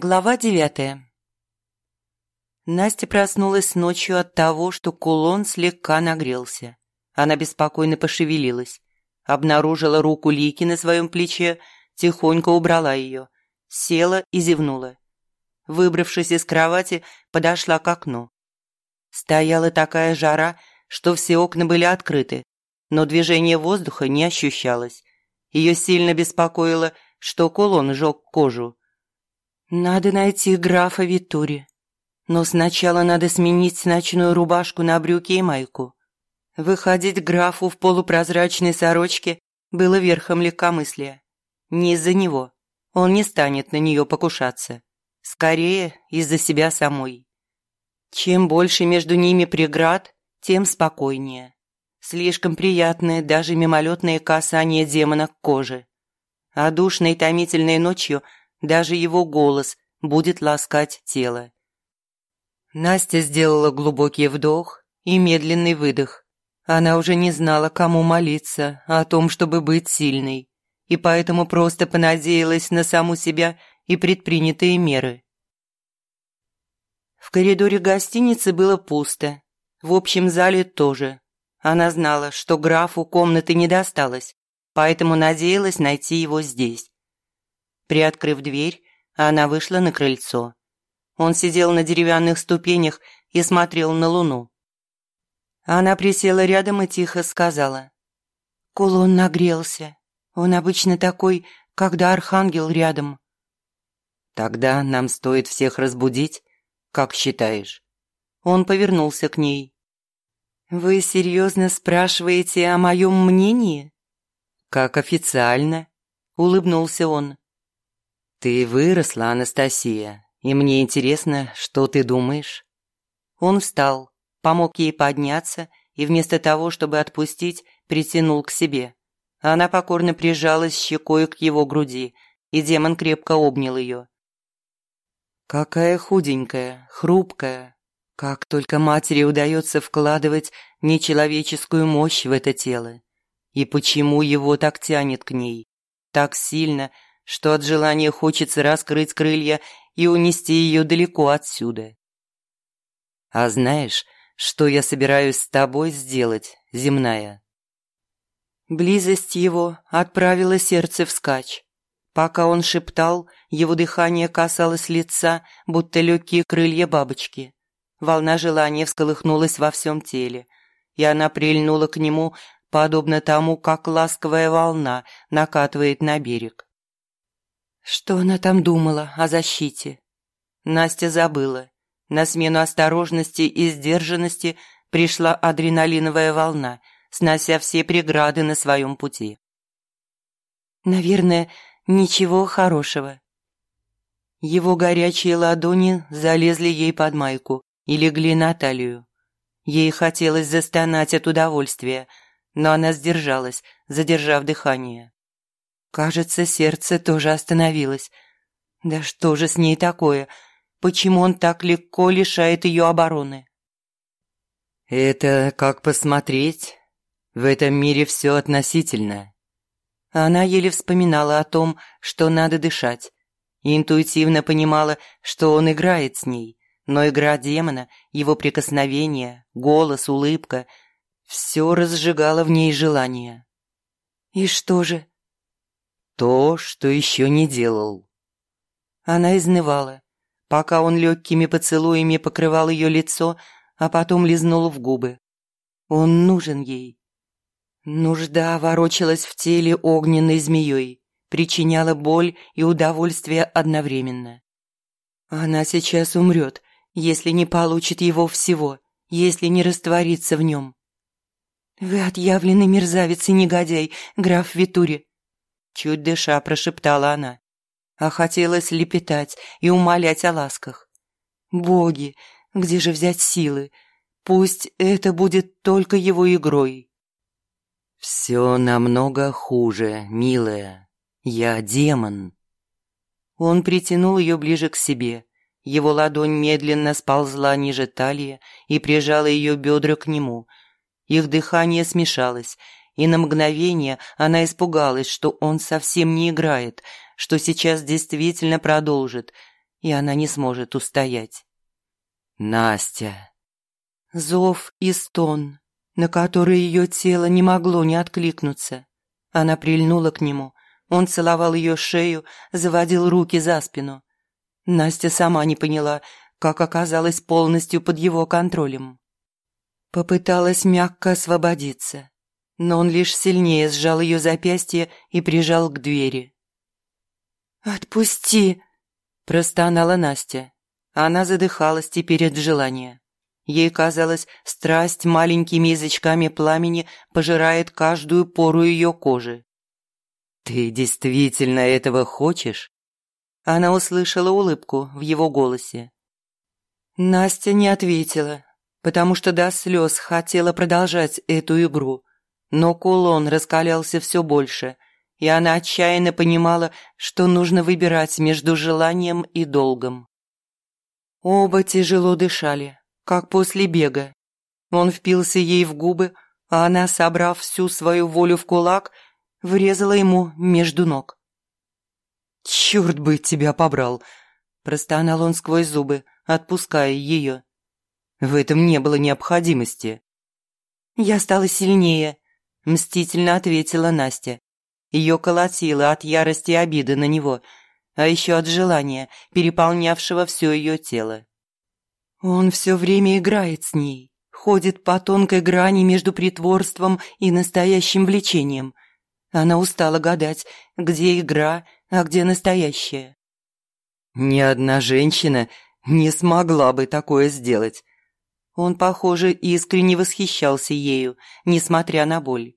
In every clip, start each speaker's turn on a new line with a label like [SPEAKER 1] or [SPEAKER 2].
[SPEAKER 1] Глава девятая Настя проснулась ночью от того, что кулон слегка нагрелся. Она беспокойно пошевелилась, обнаружила руку Лики на своем плече, тихонько убрала ее, села и зевнула. Выбравшись из кровати, подошла к окну. Стояла такая жара, что все окна были открыты, но движение воздуха не ощущалось. Ее сильно беспокоило, что кулон жег кожу. «Надо найти графа Витури», но сначала надо сменить ночную рубашку на брюки и майку. Выходить графу в полупрозрачной сорочке было верхом легкомыслия. Не из-за него. Он не станет на нее покушаться. Скорее, из-за себя самой. Чем больше между ними преград, тем спокойнее. Слишком приятное даже мимолетное касание демона к коже. А душной томительной ночью даже его голос будет ласкать тело. Настя сделала глубокий вдох и медленный выдох. Она уже не знала, кому молиться о том, чтобы быть сильной, и поэтому просто понадеялась на саму себя и предпринятые меры. В коридоре гостиницы было пусто, в общем зале тоже. Она знала, что графу комнаты не досталось, поэтому надеялась найти его здесь. Приоткрыв дверь, она вышла на крыльцо. Он сидел на деревянных ступенях и смотрел на луну. Она присела рядом и тихо сказала. «Кулон нагрелся. Он обычно такой, когда архангел рядом». «Тогда нам стоит всех разбудить, как считаешь?» Он повернулся к ней. «Вы серьезно спрашиваете о моем мнении?» «Как официально», — улыбнулся он. «Ты выросла, Анастасия, и мне интересно, что ты думаешь». Он встал, помог ей подняться и вместо того, чтобы отпустить, притянул к себе. Она покорно прижалась щекой к его груди, и демон крепко обнял ее. «Какая худенькая, хрупкая. Как только матери удается вкладывать нечеловеческую мощь в это тело. И почему его так тянет к ней? Так сильно, что от желания хочется раскрыть крылья и унести ее далеко отсюда. А знаешь, что я собираюсь с тобой сделать, земная?» Близость его отправила сердце вскачь. Пока он шептал, его дыхание касалось лица, будто легкие крылья бабочки. Волна желания всколыхнулась во всем теле, и она прильнула к нему, подобно тому, как ласковая волна накатывает на берег. Что она там думала о защите? Настя забыла. На смену осторожности и сдержанности пришла адреналиновая волна, снося все преграды на своем пути. Наверное, ничего хорошего. Его горячие ладони залезли ей под майку и легли на талию. Ей хотелось застонать от удовольствия, но она сдержалась, задержав дыхание. Кажется, сердце тоже остановилось. Да что же с ней такое? Почему он так легко лишает ее обороны? Это как посмотреть. В этом мире все относительно. Она еле вспоминала о том, что надо дышать. И интуитивно понимала, что он играет с ней. Но игра демона, его прикосновения, голос, улыбка – все разжигало в ней желание. «И что же?» то, что еще не делал. Она изнывала, пока он легкими поцелуями покрывал ее лицо, а потом лизнул в губы. Он нужен ей. Нужда ворочалась в теле огненной змеей, причиняла боль и удовольствие одновременно. Она сейчас умрет, если не получит его всего, если не растворится в нем. «Вы отъявленный мерзавец и негодяй, граф Витури», чуть дыша прошептала она. А хотелось лепетать и умолять о ласках. «Боги, где же взять силы? Пусть это будет только его игрой». «Все намного хуже, милая. Я демон». Он притянул ее ближе к себе. Его ладонь медленно сползла ниже талии и прижала ее бедра к нему. Их дыхание смешалось, и на мгновение она испугалась, что он совсем не играет, что сейчас действительно продолжит, и она не сможет устоять. «Настя!» Зов и стон, на который ее тело не могло не откликнуться. Она прильнула к нему. Он целовал ее шею, заводил руки за спину. Настя сама не поняла, как оказалась полностью под его контролем. Попыталась мягко освободиться, но он лишь сильнее сжал ее запястье и прижал к двери. «Отпусти!» – простонала Настя. Она задыхалась теперь от желания. Ей казалось, страсть маленькими язычками пламени пожирает каждую пору ее кожи. «Ты действительно этого хочешь?» Она услышала улыбку в его голосе. Настя не ответила, потому что до слез хотела продолжать эту игру. Но кулон раскалялся все больше, и она отчаянно понимала, что нужно выбирать между желанием и долгом. Оба тяжело дышали, как после бега. Он впился ей в губы, а она, собрав всю свою волю в кулак, врезала ему между ног. «Черт бы тебя побрал!» – простонал он сквозь зубы, отпуская ее. В этом не было необходимости. «Я стала сильнее», – мстительно ответила Настя. Ее колотило от ярости и обиды на него, а еще от желания, переполнявшего все ее тело. Он все время играет с ней, ходит по тонкой грани между притворством и настоящим влечением. Она устала гадать, где игра, а где настоящая. Ни одна женщина не смогла бы такое сделать. Он, похоже, искренне восхищался ею, несмотря на боль.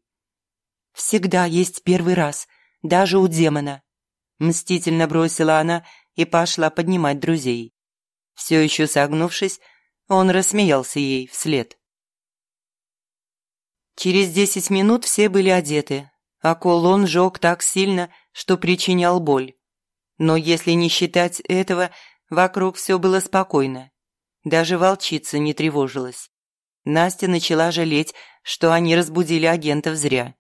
[SPEAKER 1] «Всегда есть первый раз, даже у демона», – мстительно бросила она и пошла поднимать друзей. Все еще согнувшись, он рассмеялся ей вслед. Через десять минут все были одеты, а кулон жег так сильно, что причинял боль. Но если не считать этого, вокруг все было спокойно. Даже волчица не тревожилась. Настя начала жалеть, что они разбудили агентов зря.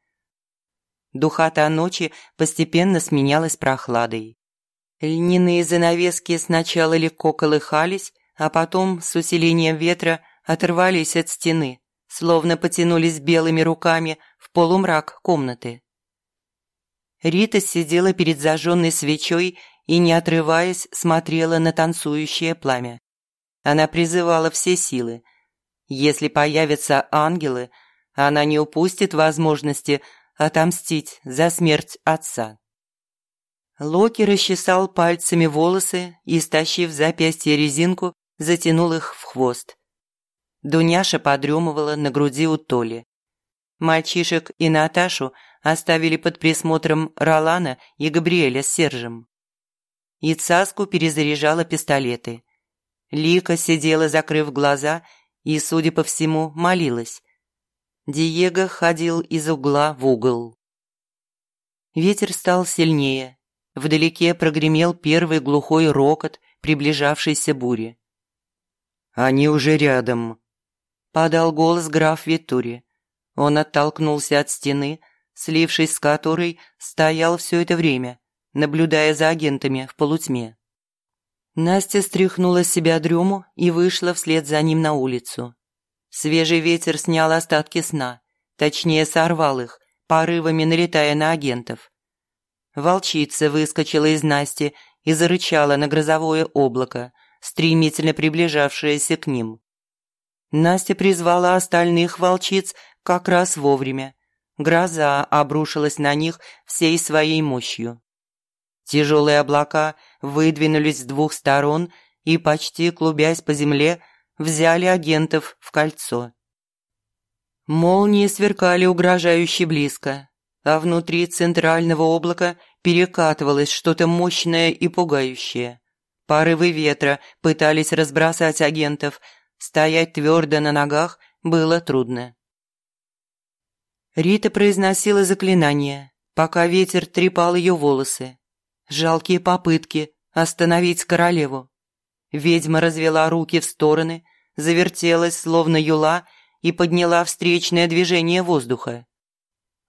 [SPEAKER 1] Духота ночи постепенно сменялась прохладой. Льняные занавески сначала легко колыхались, а потом с усилением ветра оторвались от стены, словно потянулись белыми руками в полумрак комнаты. Рита сидела перед зажженной свечой и, не отрываясь, смотрела на танцующее пламя. Она призывала все силы. Если появятся ангелы, она не упустит возможности отомстить за смерть отца. Локи расчесал пальцами волосы и, стащив запястье резинку, затянул их в хвост. Дуняша подремывала на груди у Толи. Мальчишек и Наташу оставили под присмотром Ролана и Габриэля с Сержем. Ицаску перезаряжала пистолеты. Лика сидела, закрыв глаза, и, судя по всему, молилась. Диего ходил из угла в угол. Ветер стал сильнее, Вдалеке прогремел первый глухой рокот приближавшейся бури. «Они уже рядом», – подал голос граф Витури. Он оттолкнулся от стены, слившись с которой стоял все это время, наблюдая за агентами в полутьме. Настя стряхнула с себя дрему и вышла вслед за ним на улицу. Свежий ветер снял остатки сна, точнее сорвал их, порывами налетая на агентов. Волчица выскочила из Насти и зарычала на грозовое облако, стремительно приближавшееся к ним. Настя призвала остальных волчиц как раз вовремя. Гроза обрушилась на них всей своей мощью. Тяжелые облака выдвинулись с двух сторон и, почти клубясь по земле, взяли агентов в кольцо. Молнии сверкали угрожающе близко, а внутри центрального облака перекатывалось что-то мощное и пугающее. Порывы ветра пытались разбросать агентов, стоять твердо на ногах было трудно. Рита произносила заклинание, пока ветер трепал ее волосы. Жалкие попытки, остановить королеву. Ведьма развела руки в стороны, завертелась, словно юла, и подняла встречное движение воздуха.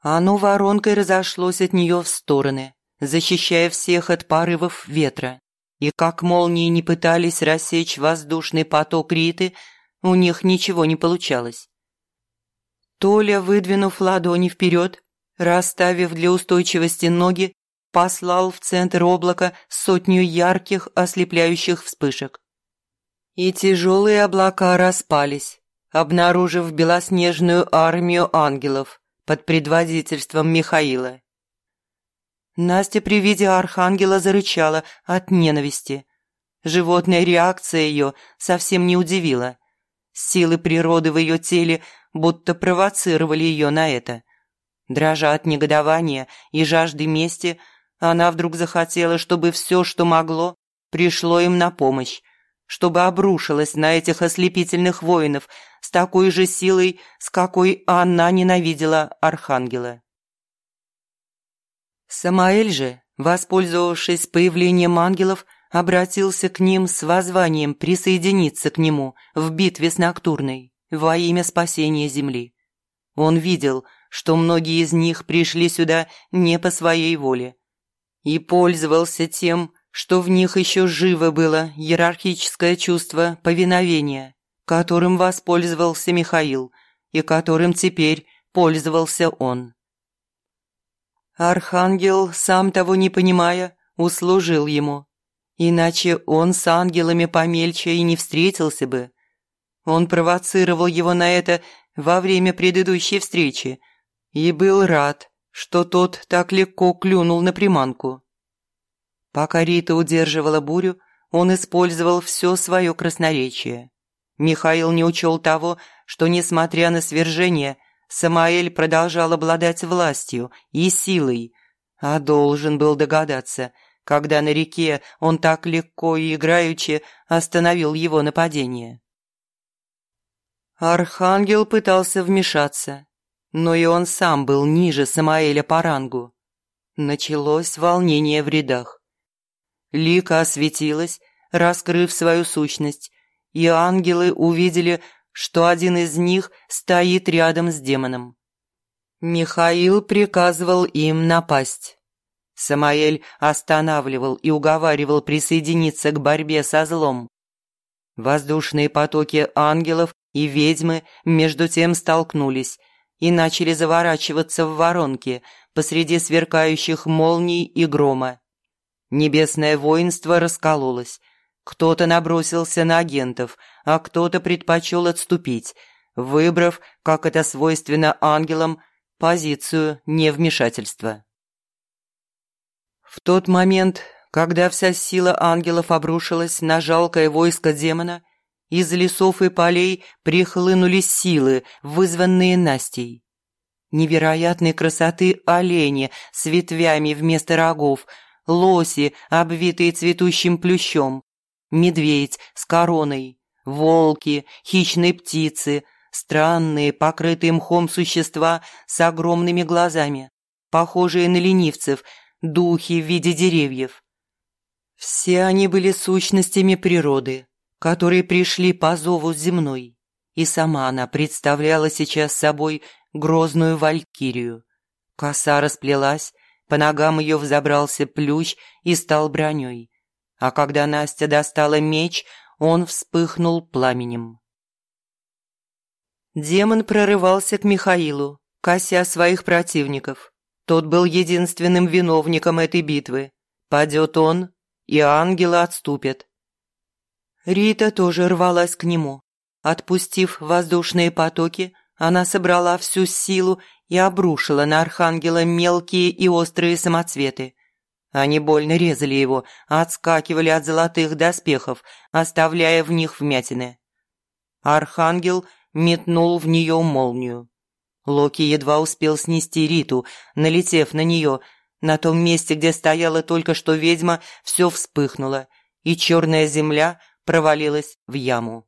[SPEAKER 1] Оно воронкой разошлось от нее в стороны, защищая всех от порывов ветра. И как молнии не пытались рассечь воздушный поток Риты, у них ничего не получалось. Толя, выдвинув ладони вперед, расставив для устойчивости ноги, послал в центр облака сотню ярких ослепляющих вспышек. И тяжелые облака распались, обнаружив белоснежную армию ангелов под предводительством Михаила. Настя при виде архангела зарычала от ненависти. Животная реакция ее совсем не удивила. Силы природы в ее теле будто провоцировали ее на это. Дрожа от негодования и жажды мести, она вдруг захотела, чтобы все, что могло, пришло им на помощь, чтобы обрушилась на этих ослепительных воинов с такой же силой, с какой она ненавидела Архангела. Самаэль же, воспользовавшись появлением ангелов, обратился к ним с воззванием присоединиться к нему в битве с Ноктурной во имя спасения Земли. Он видел, что многие из них пришли сюда не по своей воле, и пользовался тем, что в них еще живо было иерархическое чувство повиновения, которым воспользовался Михаил и которым теперь пользовался он. Архангел, сам того не понимая, услужил ему. Иначе он с ангелами помельче и не встретился бы. Он провоцировал его на это во время предыдущей встречи и был рад, что тот так легко клюнул на приманку. Пока Рита удерживала бурю, он использовал все свое красноречие. Михаил не учел того, что, несмотря на свержение, Самаэль продолжал обладать властью и силой, а должен был догадаться, когда на реке он так легко и играючи остановил его нападение. Архангел пытался вмешаться, но и он сам был ниже Самаэля по рангу. Началось волнение в рядах. Лика осветилась, раскрыв свою сущность, и ангелы увидели, что один из них стоит рядом с демоном. Михаил приказывал им напасть. Самаэль останавливал и уговаривал присоединиться к борьбе со злом. Воздушные потоки ангелов и ведьмы между тем столкнулись и начали заворачиваться в воронки посреди сверкающих молний и грома. Небесное воинство раскололось, кто-то набросился на агентов, а кто-то предпочел отступить, выбрав, как это свойственно ангелам, позицию невмешательства. В тот момент, когда вся сила ангелов обрушилась на жалкое войско демона, из лесов и полей прихлынули силы, вызванные Настей. Невероятной красоты олени с ветвями вместо рогов, лоси, обвитые цветущим плющом, медведь с короной, волки, хищные птицы, странные, покрытые мхом существа с огромными глазами, похожие на ленивцев, духи в виде деревьев. Все они были сущностями природы, которые пришли по зову земной, и сама она представляла сейчас собой грозную валькирию. Коса расплелась, по ногам ее взобрался плющ и стал броней а когда Настя достала меч, он вспыхнул пламенем. Демон прорывался к Михаилу, кося своих противников. Тот был единственным виновником этой битвы. Падет он, и ангелы отступят. Рита тоже рвалась к нему. Отпустив воздушные потоки, она собрала всю силу и обрушила на архангела мелкие и острые самоцветы. Они больно резали его, отскакивали от золотых доспехов, оставляя в них вмятины. Архангел метнул в нее молнию. Локи едва успел снести Риту, налетев на нее. На том месте, где стояла только что ведьма, все вспыхнуло, и черная земля провалилась в яму.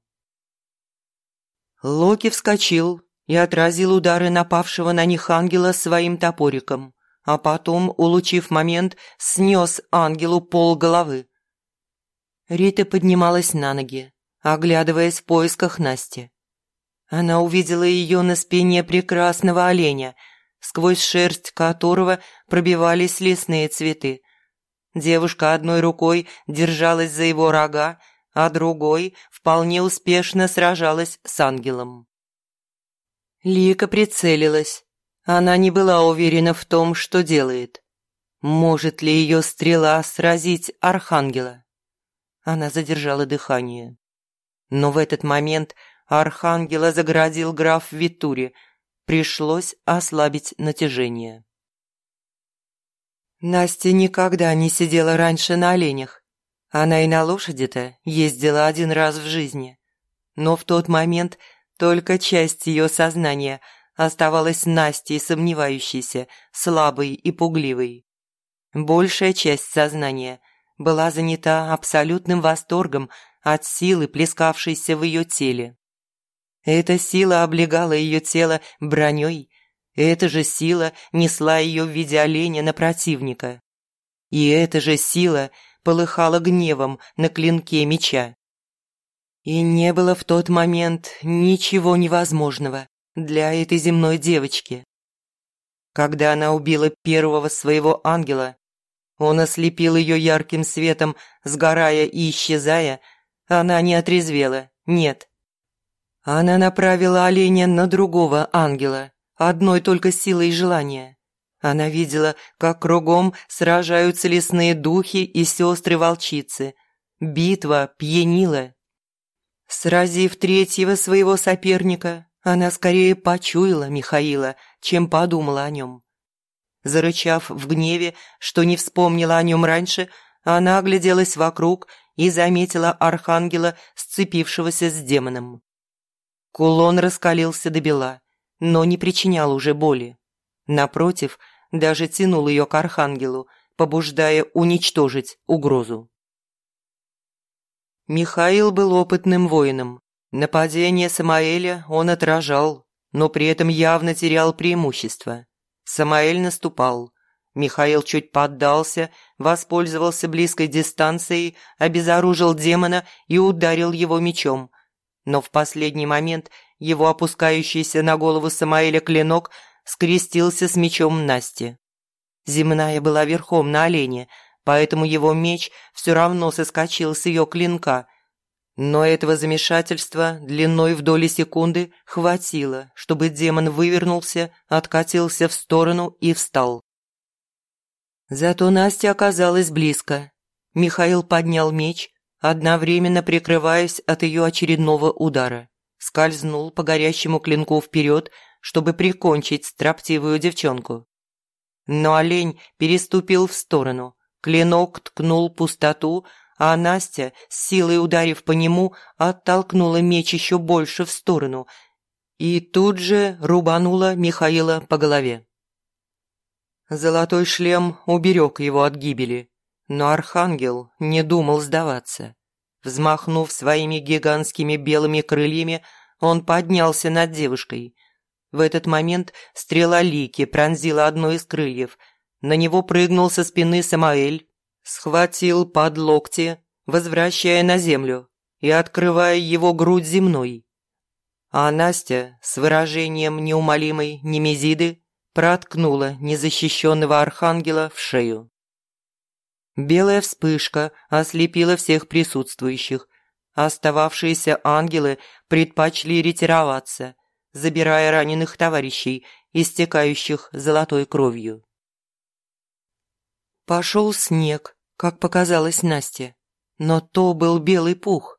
[SPEAKER 1] Локи вскочил и отразил удары напавшего на них ангела своим топориком а потом, улучив момент, снес ангелу пол головы. Рита поднималась на ноги, оглядываясь в поисках Насти. Она увидела ее на спине прекрасного оленя, сквозь шерсть которого пробивались лесные цветы. Девушка одной рукой держалась за его рога, а другой вполне успешно сражалась с ангелом. Лика прицелилась. Она не была уверена в том, что делает. Может ли ее стрела сразить архангела? Она задержала дыхание. Но в этот момент архангела заградил граф Витури. Пришлось ослабить натяжение. Настя никогда не сидела раньше на оленях. Она и на лошади-то ездила один раз в жизни. Но в тот момент только часть ее сознания оставалась Настей сомневающейся, слабой и пугливой. Большая часть сознания – была занята абсолютным восторгом от силы, плескавшейся в ее теле. Эта сила облегала ее тело броней, эта же сила несла ее в виде оленя на противника. И эта же сила полыхала гневом на клинке меча. И не было в тот момент ничего невозможного для этой земной девочки. Когда она убила первого своего ангела, он ослепил ее ярким светом, сгорая и исчезая. Она не отрезвела, нет. Она направила оленя на другого ангела, одной только силой желания. Она видела, как кругом сражаются лесные духи и сестры-волчицы. Битва пьянила. Сразив третьего своего соперника, она скорее почуяла Михаила, чем подумала о нем. Зарычав в гневе, что не вспомнила о нем раньше, она огляделась вокруг и заметила архангела, сцепившегося с демоном. Кулон раскалился до бела, но не причинял уже боли. Напротив, даже тянул ее к архангелу, побуждая уничтожить угрозу. Михаил был опытным воином. Нападение Самаэля он отражал, но при этом явно терял преимущество. Самаэль наступал. Михаил чуть поддался, воспользовался близкой дистанцией, обезоружил демона и ударил его мечом. Но в последний момент его опускающийся на голову Самаэля клинок скрестился с мечом Насти. Земная была верхом на олене, поэтому его меч все равно соскочил с ее клинка, но этого замешательства длиной в доли секунды хватило, чтобы демон вывернулся, откатился в сторону и встал. Зато Настя оказалась близко. Михаил поднял меч, одновременно прикрываясь от ее очередного удара. Скользнул по горящему клинку вперед, чтобы прикончить строптивую девчонку. Но олень переступил в сторону. Клинок ткнул пустоту, а Настя, с силой ударив по нему, оттолкнула меч еще больше в сторону и тут же рубанула Михаила по голове. Золотой шлем уберег его от гибели, но Архангел не думал сдаваться. Взмахнув своими гигантскими белыми крыльями, он поднялся над девушкой. В этот момент стрела Лики пронзила одно из крыльев. На него прыгнул со спины Самаэль, схватил под локти, возвращая на землю и открывая его грудь земной. А Настя с выражением неумолимой немезиды проткнула незащищенного архангела в шею. Белая вспышка ослепила всех присутствующих. Остававшиеся ангелы предпочли ретироваться, забирая раненых товарищей, истекающих золотой кровью. Пошел снег, как показалось Насте. Но то был белый пух.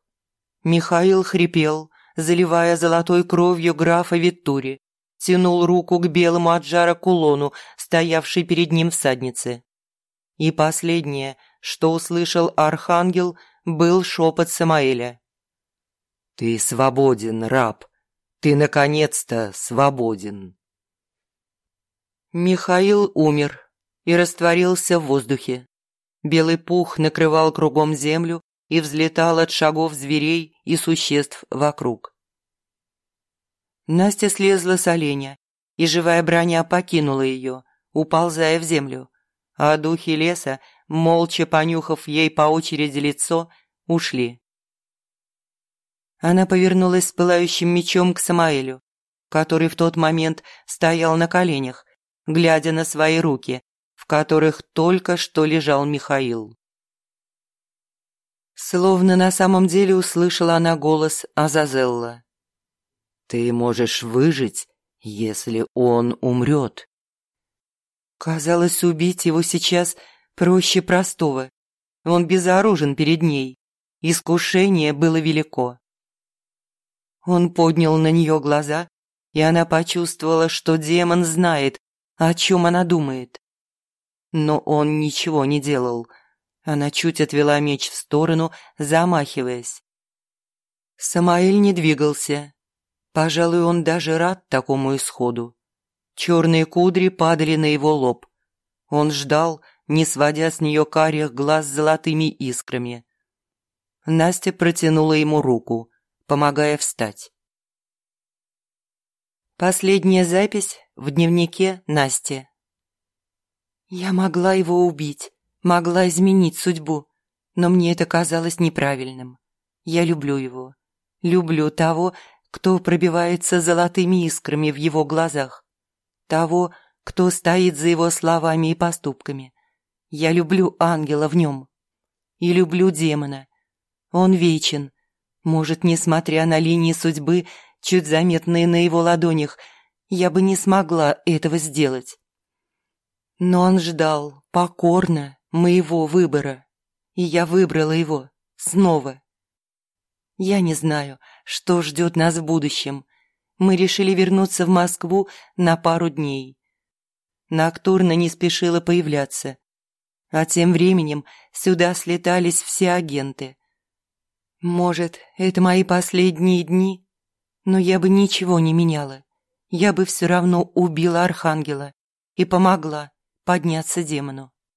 [SPEAKER 1] Михаил хрипел, заливая золотой кровью графа Виттури, тянул руку к белому от жара кулону, стоявшей перед ним всаднице. И последнее, что услышал архангел, был шепот Самаэля. «Ты свободен, раб! Ты, наконец-то, свободен!» Михаил умер, и растворился в воздухе. Белый пух накрывал кругом землю и взлетал от шагов зверей и существ вокруг. Настя слезла с оленя, и живая броня покинула ее, уползая в землю, а духи леса, молча понюхав ей по очереди лицо, ушли. Она повернулась с пылающим мечом к Самаэлю, который в тот момент стоял на коленях, глядя на свои руки, в которых только что лежал Михаил. Словно на самом деле услышала она голос Азазелла. «Ты можешь выжить, если он умрет». Казалось, убить его сейчас проще простого. Он безоружен перед ней. Искушение было велико. Он поднял на нее глаза, и она почувствовала, что демон знает, о чем она думает. Но он ничего не делал. Она чуть отвела меч в сторону, замахиваясь. Самаэль не двигался. Пожалуй, он даже рад такому исходу. Черные кудри падали на его лоб. Он ждал, не сводя с нее карих глаз золотыми искрами. Настя протянула ему руку, помогая встать. Последняя запись в дневнике Насти. Я могла его убить, могла изменить судьбу, но мне это казалось неправильным. Я люблю его. Люблю того, кто пробивается золотыми искрами в его глазах. Того, кто стоит за его словами и поступками. Я люблю ангела в нем. И люблю демона. Он вечен. Может, несмотря на линии судьбы, чуть заметные на его ладонях, я бы не смогла этого сделать. Но он ждал, покорно, моего выбора. И я выбрала его. Снова. Я не знаю, что ждет нас в будущем. Мы решили вернуться в Москву на пару дней. Ноктурна не спешила появляться. А тем временем сюда слетались все агенты. Может, это мои последние дни? Но я бы ничего не меняла. Я бы все равно убила Архангела и помогла подняться демону.